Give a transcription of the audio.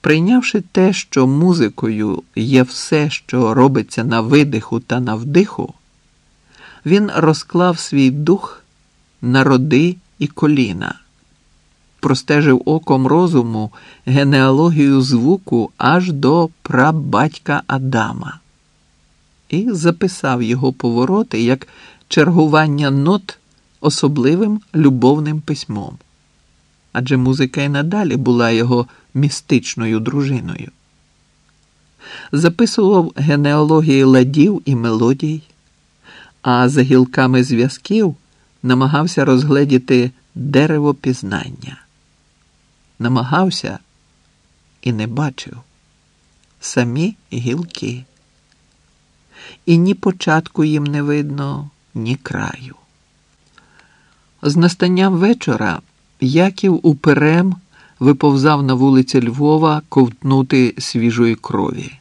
Прийнявши те, що музикою є все, що робиться на видиху та на вдиху, він розклав свій дух на роди і коліна, простежив оком розуму генеалогію звуку аж до прабатька Адама і записав його повороти як чергування нот особливим любовним письмом. Адже музика й надалі була його містичною дружиною. Записував генеалогії ладів і мелодій, а за гілками зв'язків намагався розгледіти дерево пізнання. Намагався і не бачив самі гілки. І ні початку їм не видно, ні краю. З настанням вечора Яків уперем виповзав на вулиці Львова ковтнути свіжої крові.